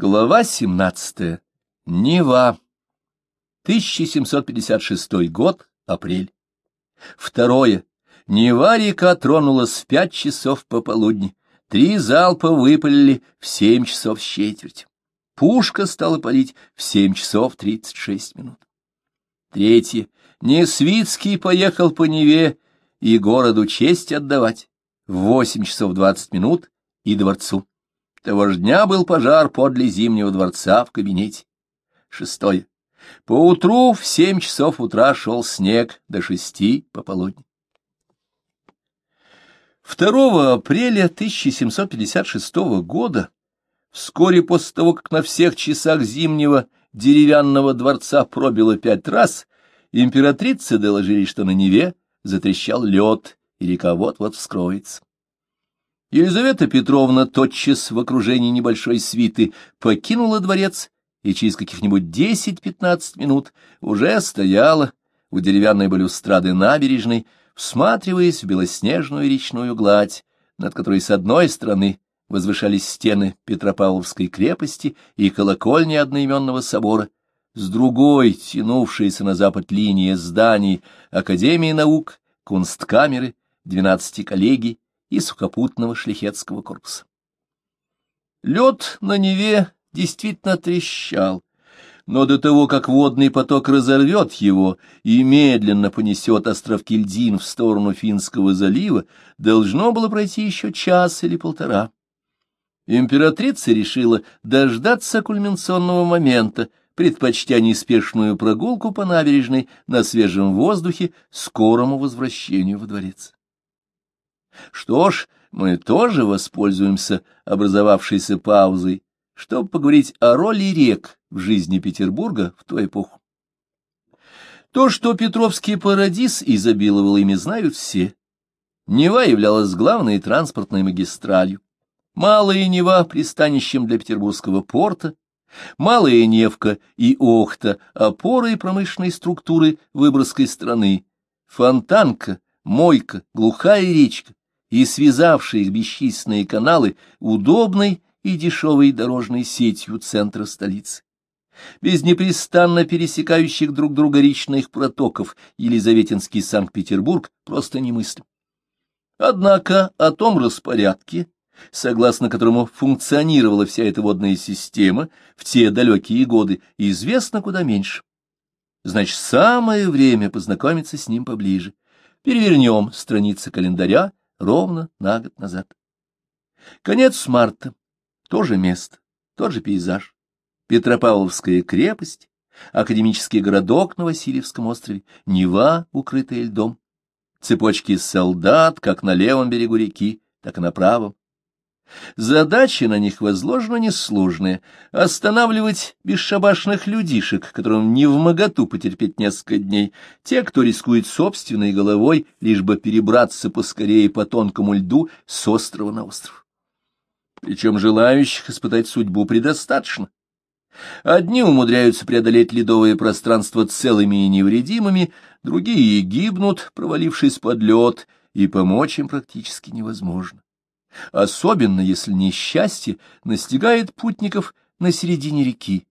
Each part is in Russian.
Глава 17. Нева. 1756 год, апрель. Второе. Нева-река тронулась в пять часов пополудни. Три залпа выпалили в семь часов с четверть. Пушка стала палить в семь часов тридцать шесть минут. Третье. Несвицкий поехал по Неве и городу честь отдавать в восемь часов двадцать минут и дворцу. Того же дня был пожар подле Зимнего дворца в кабинете. Шестое. Поутру в семь часов утра шел снег до шести пополудни. 2 апреля 1756 года, вскоре после того, как на всех часах Зимнего деревянного дворца пробило пять раз, императрицы доложили, что на Неве затрещал лед, и река вот-вот вскроется. Елизавета Петровна тотчас в окружении небольшой свиты покинула дворец и через каких-нибудь десять-пятнадцать минут уже стояла у деревянной балюстрады набережной, всматриваясь в белоснежную речную гладь, над которой с одной стороны возвышались стены Петропавловской крепости и колокольни одноименного собора, с другой, тянувшаяся на запад линия зданий Академии наук, Кунсткамеры, двенадцати коллегий, и сухопутного шляхетского корпуса. Лед на Неве действительно трещал, но до того, как водный поток разорвет его и медленно понесет островки льдин в сторону Финского залива, должно было пройти еще час или полтора. Императрица решила дождаться кульминационного момента, предпочтя неспешную прогулку по набережной на свежем воздухе скорому возвращению во дворец. Что ж, мы тоже воспользуемся образовавшейся паузой, чтобы поговорить о роли рек в жизни Петербурга в ту эпоху. То, что Петровский парадис изобиловал ими, знают все. Нева являлась главной транспортной магистралью. Малая Нева — пристанищем для Петербургского порта, Малая Невка и Охта — опорой промышленной структуры Выборгской страны, Фонтанка, Мойка, глухая речка, и связавшие их бесчисленные каналы удобной и дешевой дорожной сетью центра столицы. Без непрестанно пересекающих друг друга речных протоков Елизаветинский Санкт-Петербург просто немыслим. Однако о том распорядке, согласно которому функционировала вся эта водная система в те далекие годы, известно куда меньше. Значит, самое время познакомиться с ним поближе. Перевернем страницы календаря ровно на год назад. Конец марта. То же место, тот же пейзаж. Петропавловская крепость, академический городок на Васильевском острове, Нева, укрытая льдом, цепочки солдат как на левом берегу реки, так и на правом, Задача на них возложена несложная — останавливать бесшабашных людишек, которым не в моготу потерпеть несколько дней, те, кто рискует собственной головой, лишь бы перебраться поскорее по тонкому льду с острова на остров. Причем желающих испытать судьбу предостаточно. Одни умудряются преодолеть ледовое пространство целыми и невредимыми, другие гибнут, провалившись под лед, и помочь им практически невозможно особенно если несчастье настигает путников на середине реки.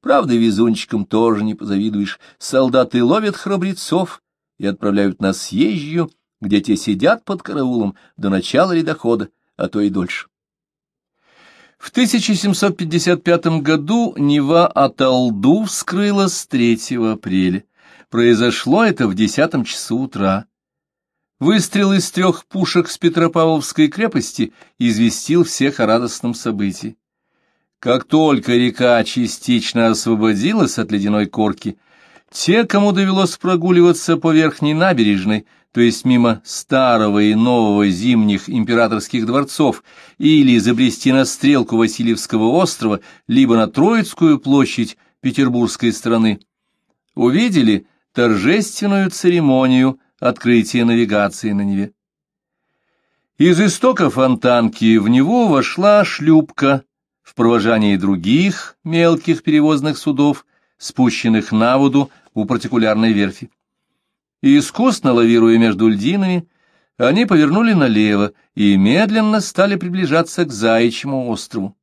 Правда, везунчикам тоже не позавидуешь. Солдаты ловят храбрецов и отправляют на съезжую, где те сидят под караулом до начала ледохода, а то и дольше. В 1755 году Нева от Алду вскрылась 3 апреля. Произошло это в десятом часу утра. Выстрел из трех пушек с Петропавловской крепости известил всех о радостном событии. Как только река частично освободилась от ледяной корки, те, кому довелось прогуливаться по верхней набережной, то есть мимо старого и нового зимних императорских дворцов, или забрести на стрелку Васильевского острова, либо на Троицкую площадь петербургской страны, увидели торжественную церемонию открытие навигации на Неве. Из истока фонтанки в него вошла шлюпка в провожании других мелких перевозных судов, спущенных на воду у партикулярной верфи. И искусно лавируя между льдинами, они повернули налево и медленно стали приближаться к Заячьему острову.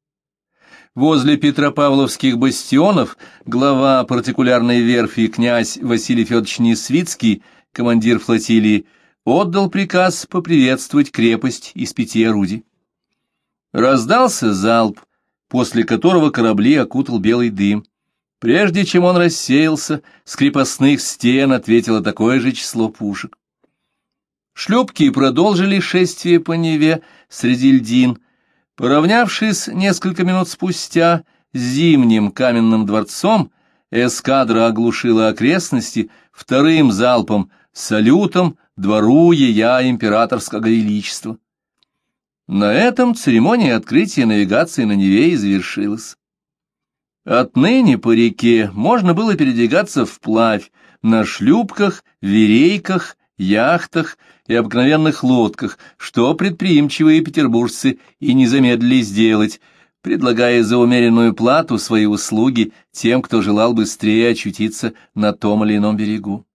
Возле Петропавловских бастионов глава партикулярной верфи князь Василий Федорович Несвицкий, командир флотилии, отдал приказ поприветствовать крепость из пяти орудий. Раздался залп, после которого корабли окутал белый дым. Прежде чем он рассеялся, с крепостных стен ответило такое же число пушек. Шлюпки продолжили шествие по Неве среди льдин, Поравнявшись несколько минут спустя с зимним каменным дворцом, эскадра оглушила окрестности вторым залпом, салютом двору ея императорского величества. На этом церемония открытия навигации на Неве и завершилась. Отныне по реке можно было передвигаться вплавь на шлюпках, верейках яхтах и обыкновенных лодках, что предприимчивые петербуржцы и не замедлили сделать, предлагая за умеренную плату свои услуги тем, кто желал быстрее очутиться на том или ином берегу.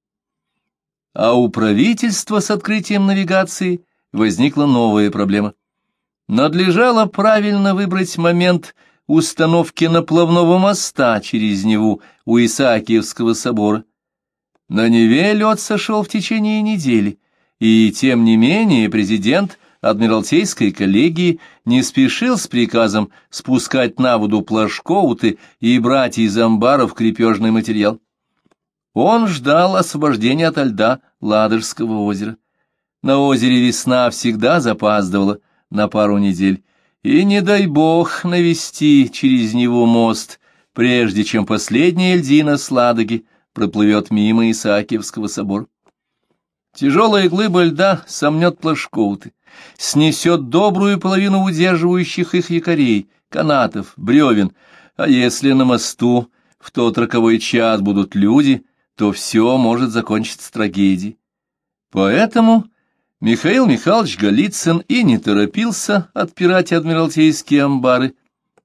А у правительства с открытием навигации возникла новая проблема. Надлежало правильно выбрать момент установки наплавного моста через Неву у Исаакиевского собора. На Неве лед сошел в течение недели, и, тем не менее, президент Адмиралтейской коллегии не спешил с приказом спускать на воду плашкоуты и брать из амбаров крепежный материал. Он ждал освобождения от льда Ладожского озера. На озере весна всегда запаздывала на пару недель, и не дай бог навести через него мост, прежде чем последняя льдина с Ладоги проплывет мимо Исаакиевского собора. Тяжелая глыба льда сомнет плашкоуты, снесет добрую половину удерживающих их якорей, канатов, бревен, а если на мосту в тот роковой час будут люди, то все может закончиться трагедией. Поэтому Михаил Михайлович Голицын и не торопился отпирать адмиралтейские амбары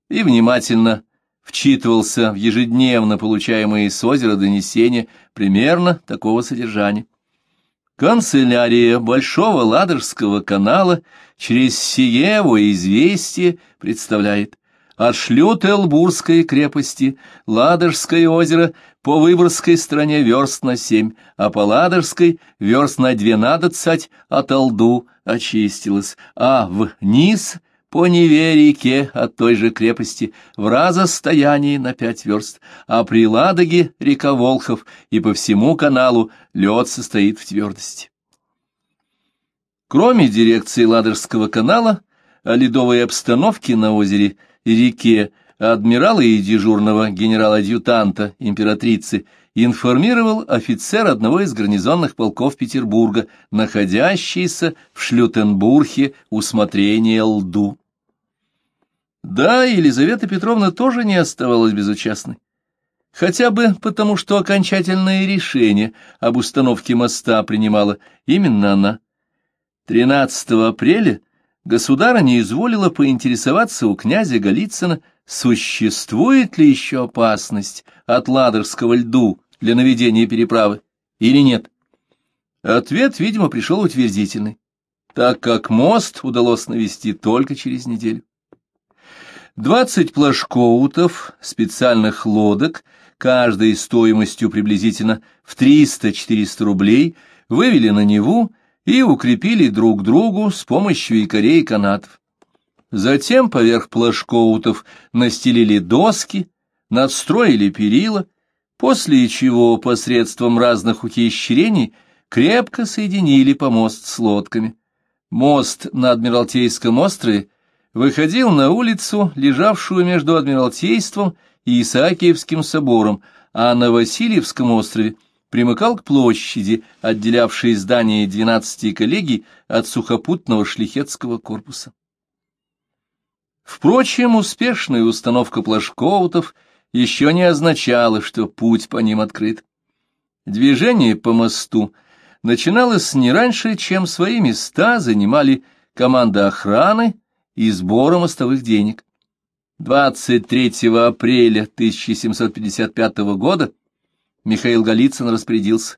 и внимательно вчитывался в ежедневно получаемые с озера донесения примерно такого содержания. Канцелярия Большого Ладожского канала через Сиево известие представляет отшлют Элбурской крепости, Ладожское озеро по Выборгской стороне верст на семь, а по Ладожской верст на двенадцать от Алду очистилось, а вниз по Неве-реке от той же крепости в разостоянии на пять верст, а при Ладоге река Волхов, и по всему каналу лед состоит в твердости. Кроме дирекции Ладожского канала, о ледовой обстановке на озере реке адмирала и дежурного генерала-адъютанта императрицы информировал офицер одного из гарнизонных полков Петербурга, находящийся в Шлютенбурге у смотрения лду. Да, Елизавета Петровна тоже не оставалась безучастной. Хотя бы потому, что окончательное решение об установке моста принимала именно она. 13 апреля государыня изволила поинтересоваться у князя Голицына, существует ли еще опасность от Ладожского льду для наведения переправы или нет. Ответ, видимо, пришел утвердительный, так как мост удалось навести только через неделю. Двадцать плашкоутов, специальных лодок, каждой стоимостью приблизительно в 300-400 рублей, вывели на Неву и укрепили друг другу с помощью якорей и канатов. Затем поверх плашкоутов настелили доски, надстроили перила, после чего посредством разных ухищрений крепко соединили помост с лодками. Мост на Адмиралтейском острове выходил на улицу, лежавшую между Адмиралтейством и Исаакиевским собором, а на Васильевском острове примыкал к площади, отделявшей здание двенадцати коллегий от сухопутного шлихетского корпуса. Впрочем, успешная установка плашкоутов еще не означала, что путь по ним открыт. Движение по мосту начиналось не раньше, чем свои места занимали команда охраны и сбора мостовых денег. 23 апреля 1755 года Михаил Голицын распорядился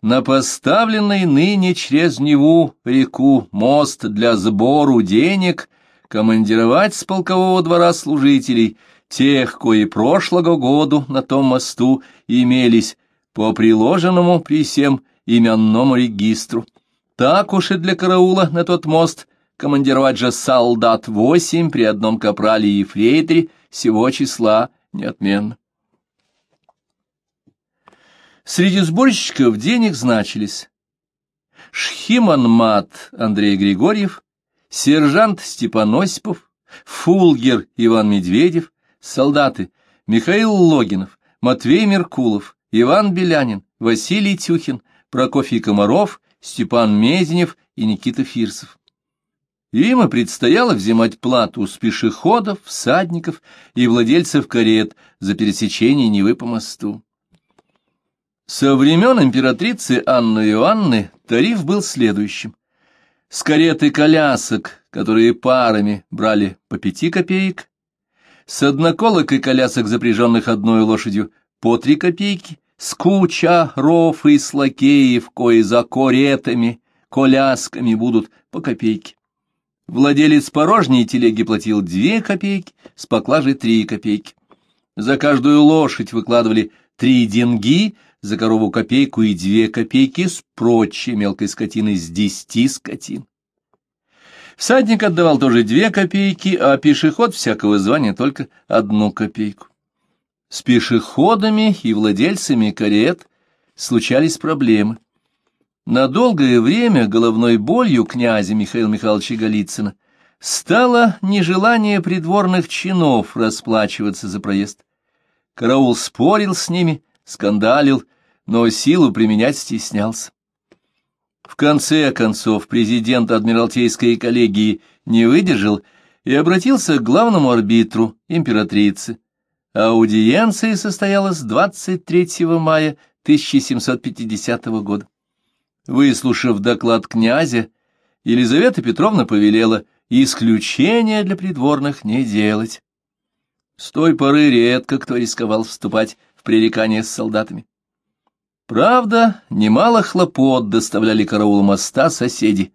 на поставленный ныне через Неву реку мост для сбору денег командировать с полкового двора служителей, тех, кои прошлого году на том мосту имелись по приложенному при всем именному регистру. Так уж и для караула на тот мост командировать же солдат восемь при одном капрале и фрейтере всего числа неотменно. Среди сборщиков денег значились Шхиман Мат Андрей Григорьев, сержант Степан Осипов, фулгер Иван Медведев, солдаты Михаил Логинов, Матвей Меркулов, Иван Белянин, Василий Тюхин, Прокофий Комаров, Степан Мезенев и Никита Фирсов. Им и предстояло взимать плату с пешеходов, всадников и владельцев карет за пересечение Невы по мосту. Со времен императрицы Анны Иоанны тариф был следующим. С кареты колясок, которые парами брали по пяти копеек, с одноколок и колясок, запряженных одной лошадью, по три копейки, с куча ров и слакеев, кои за коретами, колясками будут по копейке. Владелец порожней телеги платил две копейки, с поклажей три копейки. За каждую лошадь выкладывали три деньги, за корову копейку и две копейки с прочей мелкой скотиной с десяти скотин. Всадник отдавал тоже две копейки, а пешеход всякого звания только одну копейку. С пешеходами и владельцами карет случались проблемы. На долгое время головной болью князя Михаила Михайловича Голицына стало нежелание придворных чинов расплачиваться за проезд. Караул спорил с ними, скандалил, но силу применять стеснялся. В конце концов президент Адмиралтейской коллегии не выдержал и обратился к главному арбитру, императрице. Аудиенция состоялась 23 мая 1750 года. Выслушав доклад князя, Елизавета Петровна повелела исключения для придворных не делать. С той поры редко кто рисковал вступать в пререкание с солдатами. Правда, немало хлопот доставляли караулу моста соседи,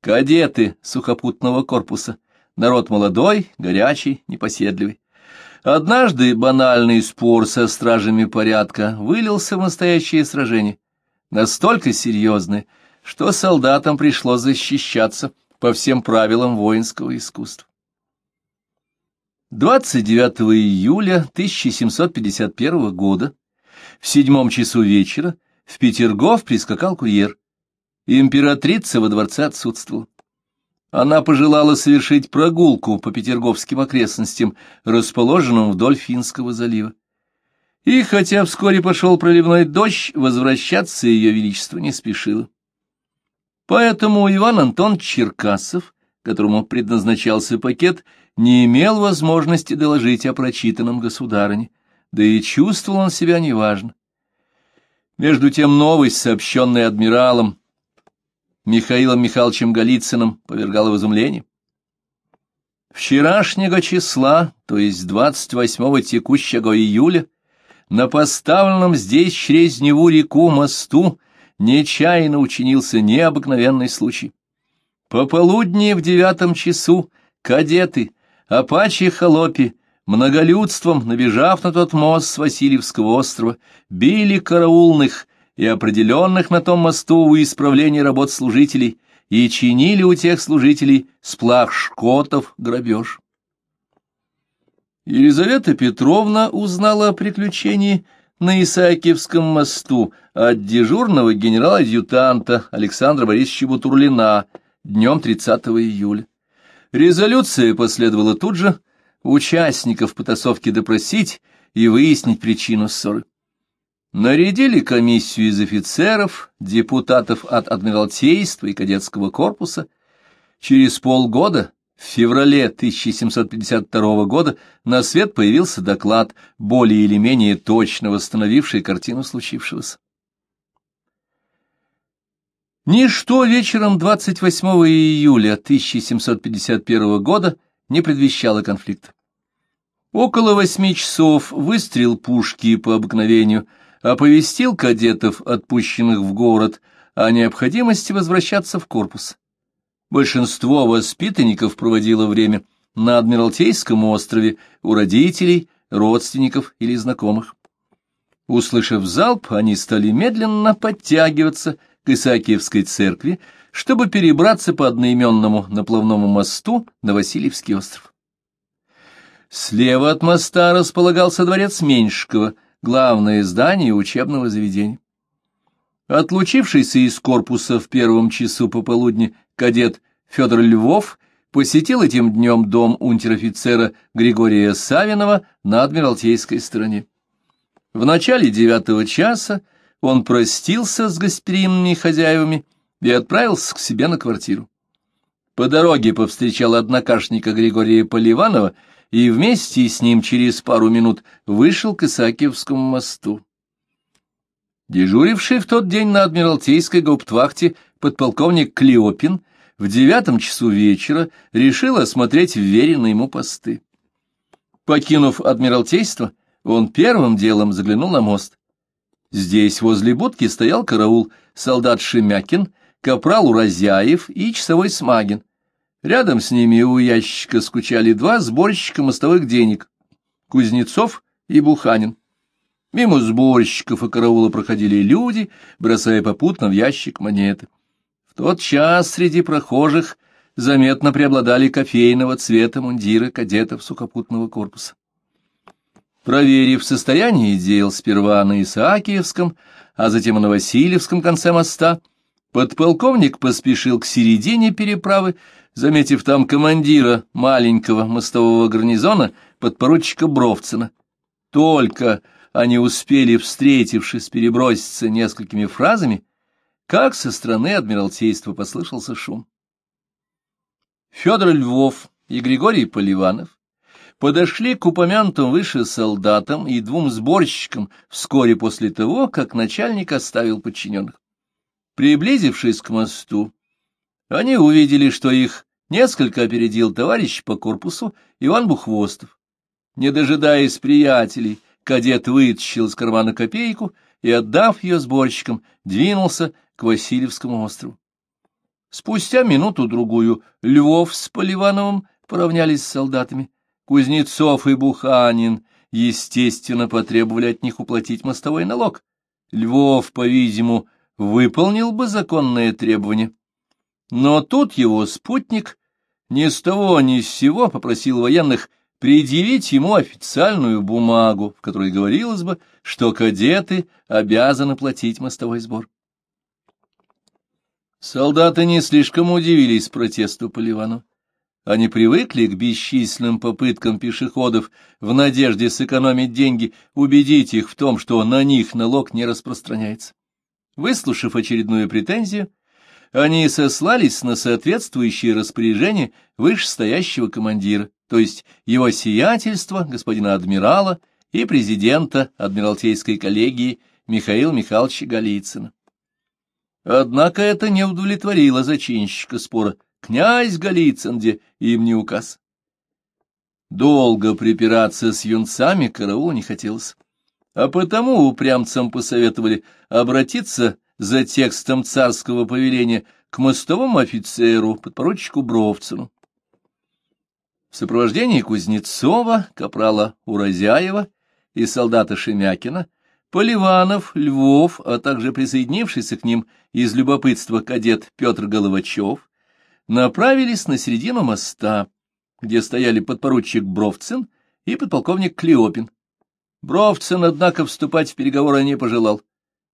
кадеты сухопутного корпуса, народ молодой, горячий, непоседливый. Однажды банальный спор со стражами порядка вылился в настоящее сражение, настолько серьезное, что солдатам пришлось защищаться по всем правилам воинского искусства. 29 июля 1751 года в седьмом часу вечера в Петергоф прискакал курьер. Императрица во дворце отсутствовала. Она пожелала совершить прогулку по петерговским окрестностям, расположенным вдоль Финского залива. И хотя вскоре пошел проливной дождь, возвращаться ее величество не спешило. Поэтому Иван Антон Черкасов, которому предназначался пакет, не имел возможности доложить о прочитанном государыне, да и чувствовал он себя неважно. Между тем новость, сообщенная адмиралом Михаилом Михайловичем Голицыным, повергала в изумление. Вчерашнего числа, то есть 28 текущего июля, на поставленном здесь через Неву реку мосту нечаянно учинился необыкновенный случай. Пополудни в девятом часу кадеты, апачи холопи, многолюдством, набежав на тот мост с Васильевского острова, били караулных и определенных на том мосту у исправления работ служителей и чинили у тех служителей сплав шкотов грабеж. Елизавета Петровна узнала о приключении на Исаакиевском мосту от дежурного генерала-адъютанта Александра Борисовича Бутурлина днем 30 июля. Резолюция последовала тут же, участников потасовки допросить и выяснить причину ссоры. Нарядили комиссию из офицеров, депутатов от Адмиралтейства и кадетского корпуса. Через полгода, в феврале 1752 года, на свет появился доклад, более или менее точно восстановивший картину случившегося. Ничто вечером 28 июля 1751 года не предвещало конфликта. Около восьми часов выстрел пушки по обыкновению оповестил кадетов, отпущенных в город, о необходимости возвращаться в корпус. Большинство воспитанников проводило время на Адмиралтейском острове у родителей, родственников или знакомых. Услышав залп, они стали медленно подтягиваться к Исаакиевской церкви, чтобы перебраться по одноименному наплавному мосту на Васильевский остров. Слева от моста располагался дворец Меньшикова, главное здание учебного заведения. Отлучившийся из корпуса в первом часу пополудни кадет Федор Львов посетил этим днем дом унтер-офицера Григория Савинова на Адмиралтейской стороне. В начале девятого часа он простился с гостеприимными хозяевами и отправился к себе на квартиру. По дороге повстречал однокашника Григория Поливанова и вместе с ним через пару минут вышел к Исаакиевскому мосту. Дежуривший в тот день на Адмиралтейской гауптвахте подполковник Клеопин в девятом часу вечера решил осмотреть вверенные ему посты. Покинув Адмиралтейство, он первым делом заглянул на мост. Здесь возле будки стоял караул солдат Шемякин, капрал Уразяев и часовой Смагин. Рядом с ними у ящика скучали два сборщика мостовых денег — Кузнецов и Буханин. Мимо сборщиков и караула проходили люди, бросая попутно в ящик монеты. В тот час среди прохожих заметно преобладали кофейного цвета мундиры кадетов сухопутного корпуса. Проверив состояние дел сперва на Исаакиевском, а затем на Васильевском конце моста, подполковник поспешил к середине переправы, заметив там командира маленького мостового гарнизона, подпоручика Бровцина. Только они успели, встретившись, переброситься несколькими фразами, как со стороны Адмиралтейства послышался шум. Федор Львов и Григорий Поливанов подошли к упомянутым выше солдатам и двум сборщикам вскоре после того, как начальник оставил подчиненных. Приблизившись к мосту, они увидели, что их несколько опередил товарищ по корпусу Иван Бухвостов. Не дожидаясь приятелей, кадет вытащил из кармана копейку и, отдав ее сборщикам, двинулся к Васильевскому острову. Спустя минуту-другую Львов с Поливановым поравнялись с солдатами. Кузнецов и Буханин, естественно, потребовали от них уплатить мостовой налог. Львов, по-видимому, выполнил бы законное требование. Но тут его спутник ни с того ни с сего попросил военных предъявить ему официальную бумагу, в которой говорилось бы, что кадеты обязаны платить мостовой сбор. Солдаты не слишком удивились протесту Поливану. Они привыкли к бесчисленным попыткам пешеходов в надежде сэкономить деньги, убедить их в том, что на них налог не распространяется. Выслушав очередную претензию, они сослались на соответствующее распоряжение вышестоящего командира, то есть его сиятельство, господина адмирала и президента Адмиралтейской коллегии Михаила Михайловича Голицына. Однако это не удовлетворило зачинщика спора — Князь Голицын, где им не указ. Долго припираться с юнцами караулу не хотелось, а потому упрямцам посоветовали обратиться за текстом царского повеления к мостовому офицеру, подпоручику Бровцину. В сопровождении Кузнецова, капрала Уразяева и солдата Шемякина Поливанов, Львов, а также присоединившийся к ним из любопытства кадет Петр Головачев, направились на середину моста, где стояли подпоручик Бровцин и подполковник Клеопин. Бровцин, однако, вступать в переговоры не пожелал.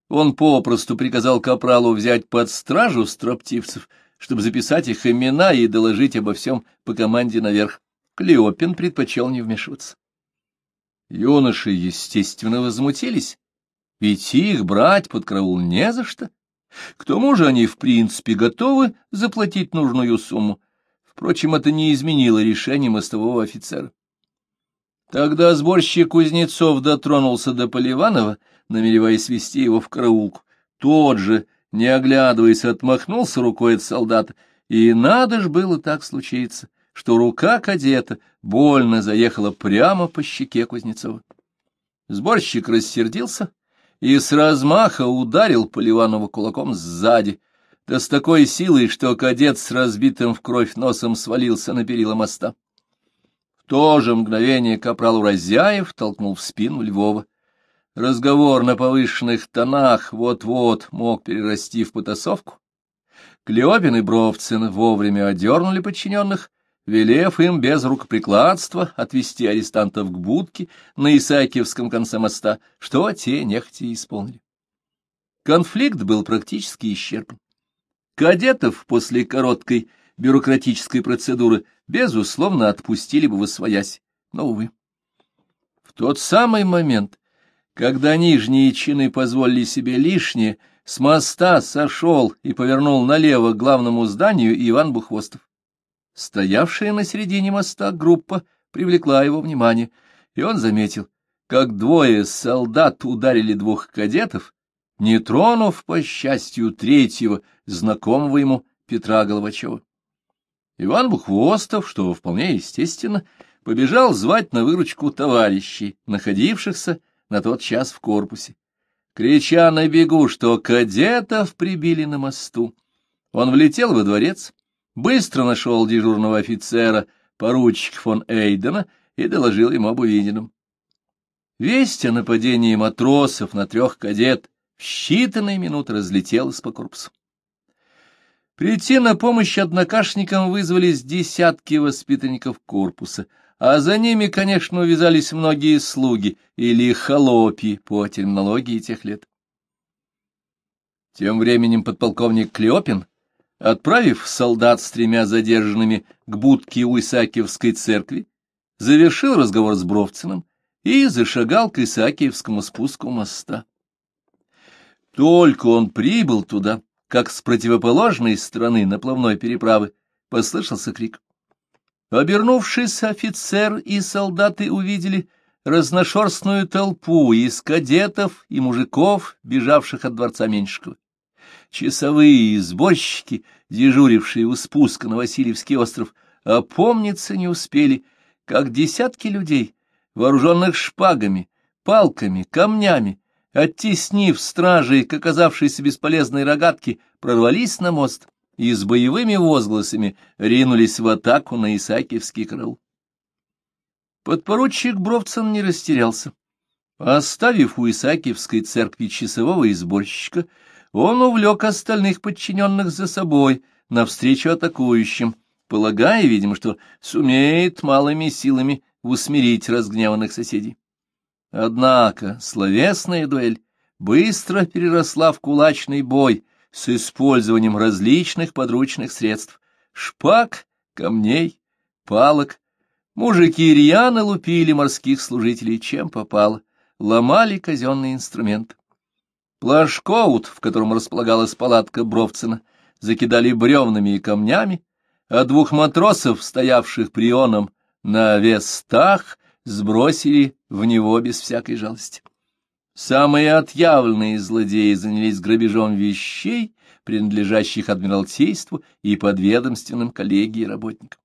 Он попросту приказал капралу взять под стражу строптивцев, чтобы записать их имена и доложить обо всем по команде наверх. Клеопин предпочел не вмешиваться. Юноши, естественно, возмутились, ведь их брать под караул не за что. К тому же они, в принципе, готовы заплатить нужную сумму. Впрочем, это не изменило решение мостового офицера. Тогда сборщик Кузнецов дотронулся до Поливанова, намереваясь вести его в караулку. Тот же, не оглядываясь, отмахнулся рукой от солдата, и надо ж было так случиться, что рука кадета больно заехала прямо по щеке Кузнецова. Сборщик рассердился и с размаха ударил Поливанова кулаком сзади, да с такой силой, что кадет с разбитым в кровь носом свалился на перила моста. То же мгновение капрал Уразяев толкнул в спину Львова. Разговор на повышенных тонах вот-вот мог перерасти в потасовку. Клеопин и Бровцин вовремя одернули подчиненных, велев им без рукоприкладства отвести арестантов к будке на Исаакиевском конце моста, что те нехотя исполнили. Конфликт был практически исчерпан. Кадетов после короткой бюрократической процедуры, безусловно, отпустили бы восвоясь, но, увы. В тот самый момент, когда нижние чины позволили себе лишнее, с моста сошел и повернул налево к главному зданию Иван Бухвостов. Стоявшая на середине моста группа привлекла его внимание, и он заметил, как двое солдат ударили двух кадетов, не тронув, по счастью, третьего, знакомого ему Петра Головачева. Иван Бухвостов, что вполне естественно, побежал звать на выручку товарищей, находившихся на тот час в корпусе. Крича на бегу, что кадетов прибили на мосту, он влетел во дворец, быстро нашел дежурного офицера, поручик фон Эйдена, и доложил ему об увиденном. Весть о нападении матросов на трех кадет в считанные минуты разлетелась по корпусу. Прийти на помощь однокашникам вызвались десятки воспитанников корпуса, а за ними, конечно, увязались многие слуги или холопи по терминологии тех лет. Тем временем подполковник Клеопин, отправив солдат с тремя задержанными к будке у Исаакиевской церкви, завершил разговор с Бровциным и зашагал к Исаакиевскому спуску моста. Только он прибыл туда, как с противоположной стороны наплавной переправы послышался крик. Обернувшись, офицер и солдаты увидели разношерстную толпу из кадетов и мужиков, бежавших от дворца Меньшикова. Часовые и сборщики, дежурившие у спуска на Васильевский остров, опомниться не успели, как десятки людей, вооруженных шпагами, палками, камнями, оттеснив стражей к оказавшейся бесполезной рогатке, прорвались на мост и с боевыми возгласами ринулись в атаку на Исаакиевский крыл. Подпоручик Бровцин не растерялся. Оставив у Исаакиевской церкви часового и сборщика, он увлек остальных подчиненных за собой навстречу атакующим, полагая, видимо, что сумеет малыми силами усмирить разгневанных соседей. Однако словесная дуэль быстро переросла в кулачный бой с использованием различных подручных средств — шпаг, камней, палок. Мужики рьяно лупили морских служителей, чем попало, ломали казенные инструменты. Плашкоут, в котором располагалась палатка Бровцина, закидали бревнами и камнями, а двух матросов, стоявших прионом на вестах, сбросили в него без всякой жалости. Самые отъявленные злодеи занялись грабежом вещей, принадлежащих Адмиралтейству и подведомственным коллегии работникам.